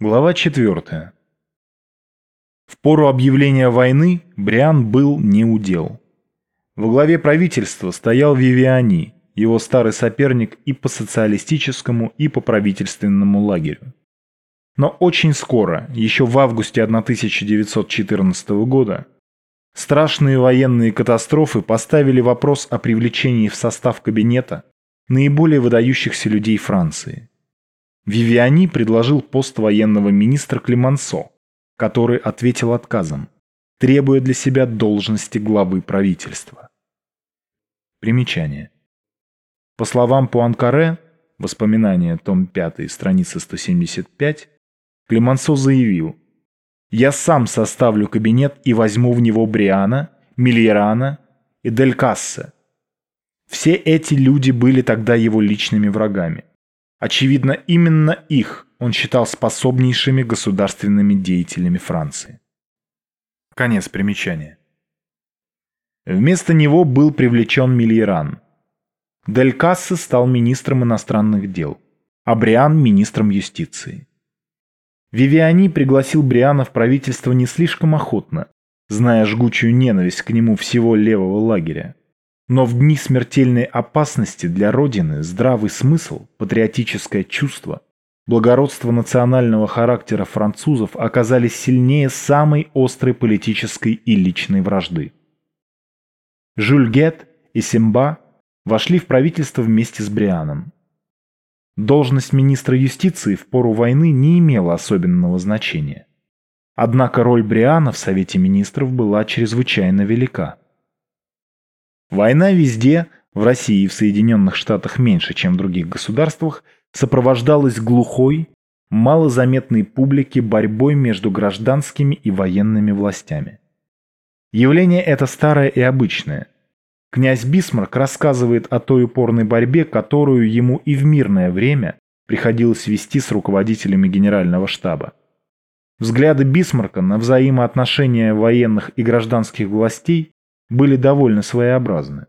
Глава 4. В пору объявления войны Бриан был не удел. Во главе правительства стоял Вивиани, его старый соперник и по социалистическому, и по правительственному лагерю. Но очень скоро, еще в августе 1914 года, страшные военные катастрофы поставили вопрос о привлечении в состав кабинета наиболее выдающихся людей Франции. Вивиани предложил пост военного министра Климансо, который ответил отказом, требуя для себя должности главы правительства. Примечание. По словам Пуанкаре, воспоминания, том 5, страница 175, Климансо заявил «Я сам составлю кабинет и возьму в него Бриана, Мильерана и Дель Кассе». Все эти люди были тогда его личными врагами. Очевидно, именно их он считал способнейшими государственными деятелями Франции. Конец примечания. Вместо него был привлечен Мильеран. Дель Кассе стал министром иностранных дел, а Бриан – министром юстиции. Вивиани пригласил Бриана в правительство не слишком охотно, зная жгучую ненависть к нему всего левого лагеря. Но в дни смертельной опасности для Родины здравый смысл, патриотическое чувство, благородство национального характера французов оказались сильнее самой острой политической и личной вражды. Жюль Гет и Симба вошли в правительство вместе с Брианом. Должность министра юстиции в пору войны не имела особенного значения. Однако роль Бриана в Совете министров была чрезвычайно велика. Война везде, в России и в Соединенных Штатах меньше, чем в других государствах, сопровождалась глухой, малозаметной публике борьбой между гражданскими и военными властями. Явление это старое и обычное. Князь Бисмарк рассказывает о той упорной борьбе, которую ему и в мирное время приходилось вести с руководителями генерального штаба. Взгляды Бисмарка на взаимоотношения военных и гражданских властей были довольно своеобразны.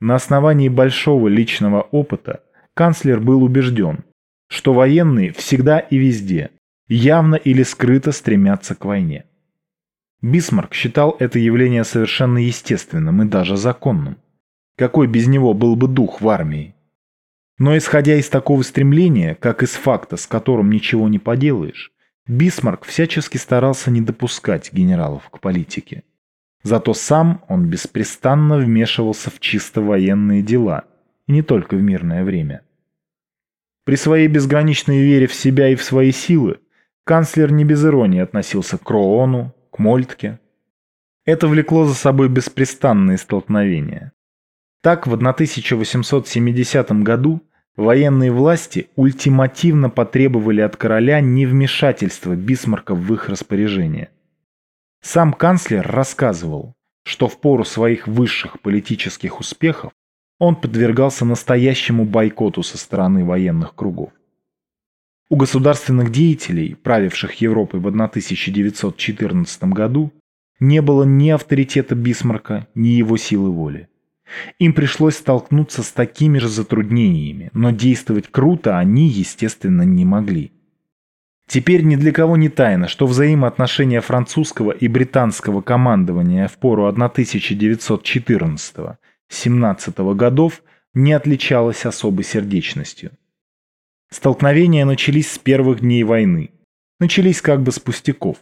На основании большого личного опыта канцлер был убежден, что военные всегда и везде, явно или скрыто стремятся к войне. Бисмарк считал это явление совершенно естественным и даже законным. Какой без него был бы дух в армии? Но исходя из такого стремления, как из факта, с которым ничего не поделаешь, Бисмарк всячески старался не допускать генералов к политике. Зато сам он беспрестанно вмешивался в чисто военные дела, и не только в мирное время. При своей безграничной вере в себя и в свои силы канцлер не без иронии относился к Кроону, к Мольтке. Это влекло за собой беспрестанные столкновения. Так, в 1870 году военные власти ультимативно потребовали от короля невмешательства Бисмарка в их распоряжение. Сам канцлер рассказывал, что в пору своих высших политических успехов он подвергался настоящему бойкоту со стороны военных кругов. У государственных деятелей, правивших Европой в 1914 году, не было ни авторитета Бисмарка, ни его силы воли. Им пришлось столкнуться с такими же затруднениями, но действовать круто они, естественно, не могли. Теперь ни для кого не тайно, что взаимоотношения французского и британского командования в пору 1914-17 годов не отличалось особой сердечностью. Столкновения начались с первых дней войны. Начались как бы с пустяков.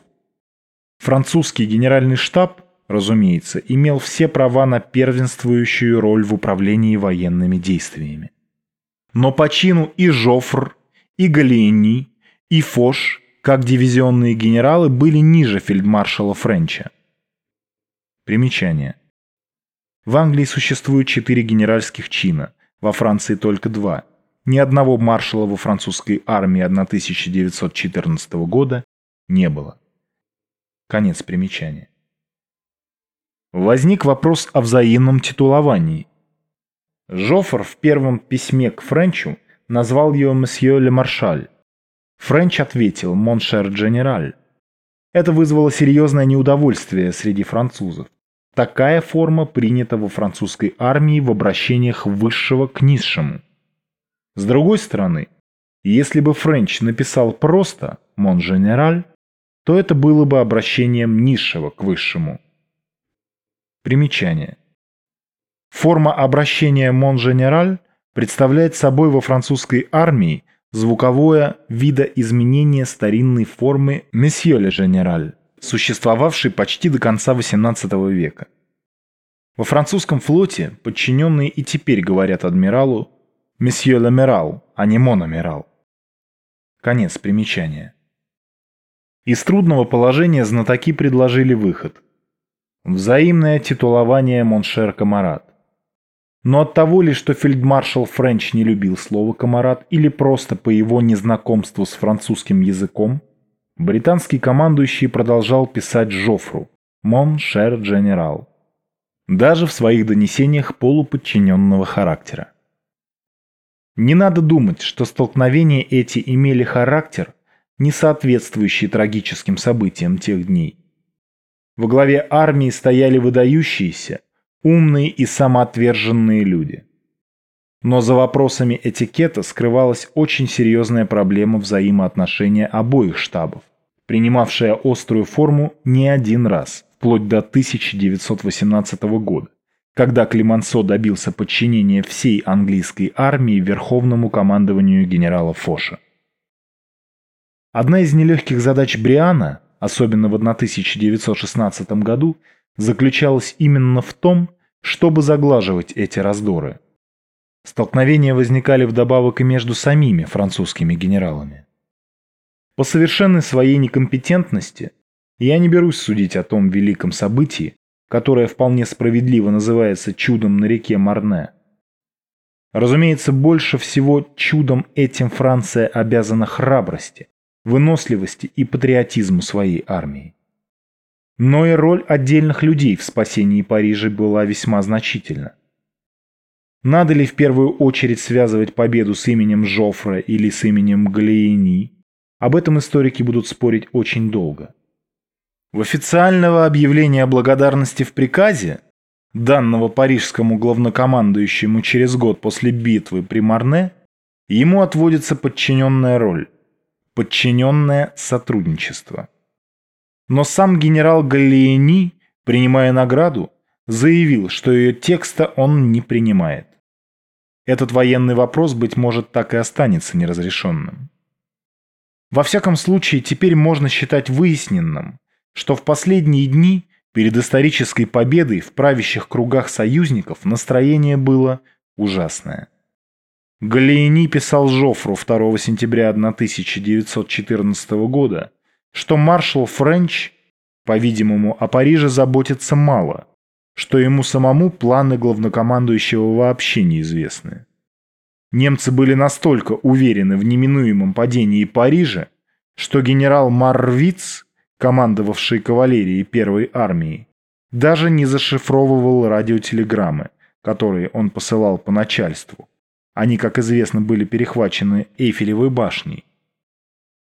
Французский генеральный штаб, разумеется, имел все права на первенствующую роль в управлении военными действиями. Но по чину и Жофр, и Галиени, и Фош, как дивизионные генералы, были ниже фельдмаршала Френча. Примечание. В Англии существует четыре генеральских чина, во Франции только два. Ни одного маршала во французской армии 1914 года не было. Конец примечания. Возник вопрос о взаимном титуловании. Жофр в первом письме к Френчу назвал его «Monsieur le Maréchal», Френч ответил «Mon cher Général». Это вызвало серьезное неудовольствие среди французов. Такая форма принята во французской армии в обращениях высшего к низшему. С другой стороны, если бы Френч написал просто «Мон-Женераль», то это было бы обращением низшего к высшему. Примечание. Форма обращения «Мон-Женераль» представляет собой во французской армии звуковое видоизменение старинной формы «Месье ле Женераль», существовавшей почти до конца XVIII века. Во французском флоте подчиненные и теперь говорят адмиралу «Monsieur l'Amiral», а не «mon Amiral». Конец примечания. Из трудного положения знатоки предложили выход. Взаимное титулование Mon cher camarade. Но от того ли, что фельдмаршал Френч не любил слово «camarade» или просто по его незнакомству с французским языком, британский командующий продолжал писать Жофру «Мон Шер Дженерал», даже в своих донесениях полуподчиненного характера. Не надо думать, что столкновения эти имели характер, не соответствующий трагическим событиям тех дней. Во главе армии стояли выдающиеся, умные и самоотверженные люди. Но за вопросами этикета скрывалась очень серьезная проблема взаимоотношения обоих штабов, принимавшая острую форму не один раз, вплоть до 1918 года, когда Климансо добился подчинения всей английской армии верховному командованию генерала Фоша. Одна из нелегких задач Бриана, особенно в 1916 году, заключалась именно в том, чтобы заглаживать эти раздоры. Столкновения возникали вдобавок и между самими французскими генералами. По совершенной своей некомпетентности я не берусь судить о том великом событии, которое вполне справедливо называется чудом на реке Марне. Разумеется, больше всего чудом этим Франция обязана храбрости, выносливости и патриотизму своей армии. Но и роль отдельных людей в спасении Парижа была весьма значительна. Надо ли в первую очередь связывать победу с именем Жофра или с именем Галиени? Об этом историки будут спорить очень долго. В официального объявления благодарности в приказе, данного парижскому главнокомандующему через год после битвы при Марне, ему отводится подчиненная роль – подчиненное сотрудничество. Но сам генерал Галлиени, принимая награду, заявил, что ее текста он не принимает. Этот военный вопрос, быть может, так и останется неразрешенным. Во всяком случае, теперь можно считать выясненным, что в последние дни перед исторической победой в правящих кругах союзников настроение было ужасное. Галлиени писал Жофру 2 сентября 1914 года, что маршал Френч, по-видимому, о Париже заботится мало, что ему самому планы главнокомандующего вообще неизвестны. Немцы были настолько уверены в неминуемом падении Парижа, что генерал Марвиц, командовавший кавалерией первой армии, даже не зашифровывал радиотелеграммы, которые он посылал по начальству. Они, как известно, были перехвачены Эйфелевой башней.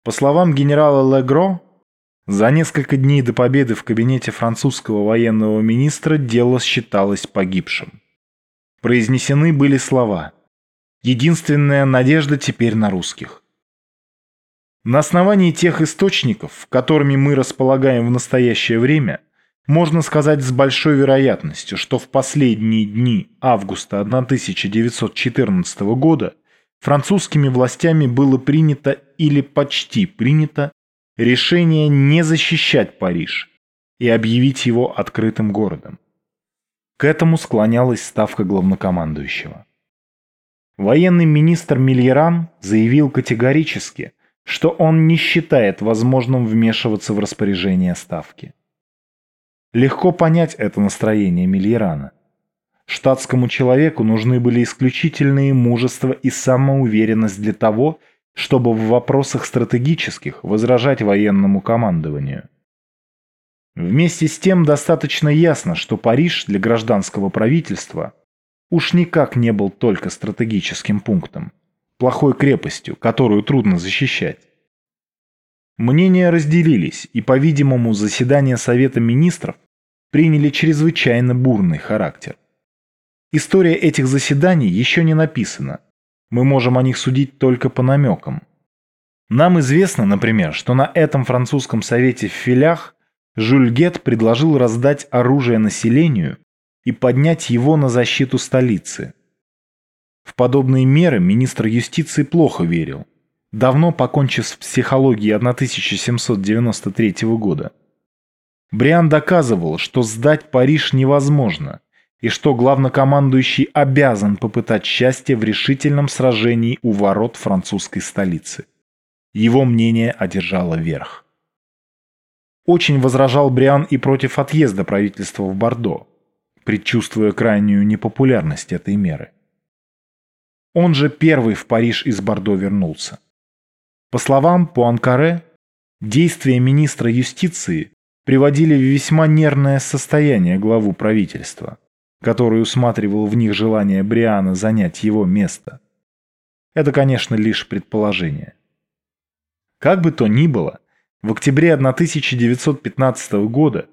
По словам генерала Легро, за несколько дней до победы в кабинете французского военного министра дело считалось погибшим. Произнесены были слова «Единственная надежда теперь на русских». На основании тех источников, которыми мы располагаем в настоящее время, можно сказать с большой вероятностью, что в последние дни августа 1914 года французскими властями было принято или почти принято решение не защищать Париж и объявить его открытым городом. К этому склонялась ставка главнокомандующего. Военный министр Мильеран заявил категорически, что он не считает возможным вмешиваться в распоряжение ставки. Легко понять это настроение Мильерана. Штатскому человеку нужны были исключительные мужество и самоуверенность для того, чтобы в вопросах стратегических возражать военному командованию. Вместе с тем достаточно ясно, что Париж для гражданского правительства уж никак не был только стратегическим пунктом, плохой крепостью, которую трудно защищать. Мнения разделились, и, по-видимому, заседания Совета Министров приняли чрезвычайно бурный характер. История этих заседаний еще не написана. Мы можем о них судить только по намекам. Нам известно, например, что на этом французском совете в Филях Жюль Гет предложил раздать оружие населению и поднять его на защиту столицы. В подобные меры министр юстиции плохо верил, давно покончив с психологией 1793 года. Бриан доказывал, что сдать Париж невозможно, и что главнокомандующий обязан попытать счастье в решительном сражении у ворот французской столицы. Его мнение одержало верх. Очень возражал Бриан и против отъезда правительства в Бордо, предчувствуя крайнюю непопулярность этой меры. Он же первый в Париж из Бордо вернулся. По словам Пуанкаре, действия министра юстиции приводили в весьма нервное состояние главу правительства, который усматривал в них желание Бриана занять его место. Это, конечно, лишь предположение. Как бы то ни было, в октябре 1915 года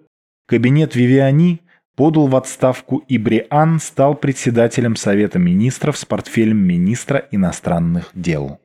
кабинет Вивиани подал в отставку и Бриан стал председателем Совета министров с портфелем министра иностранных дел.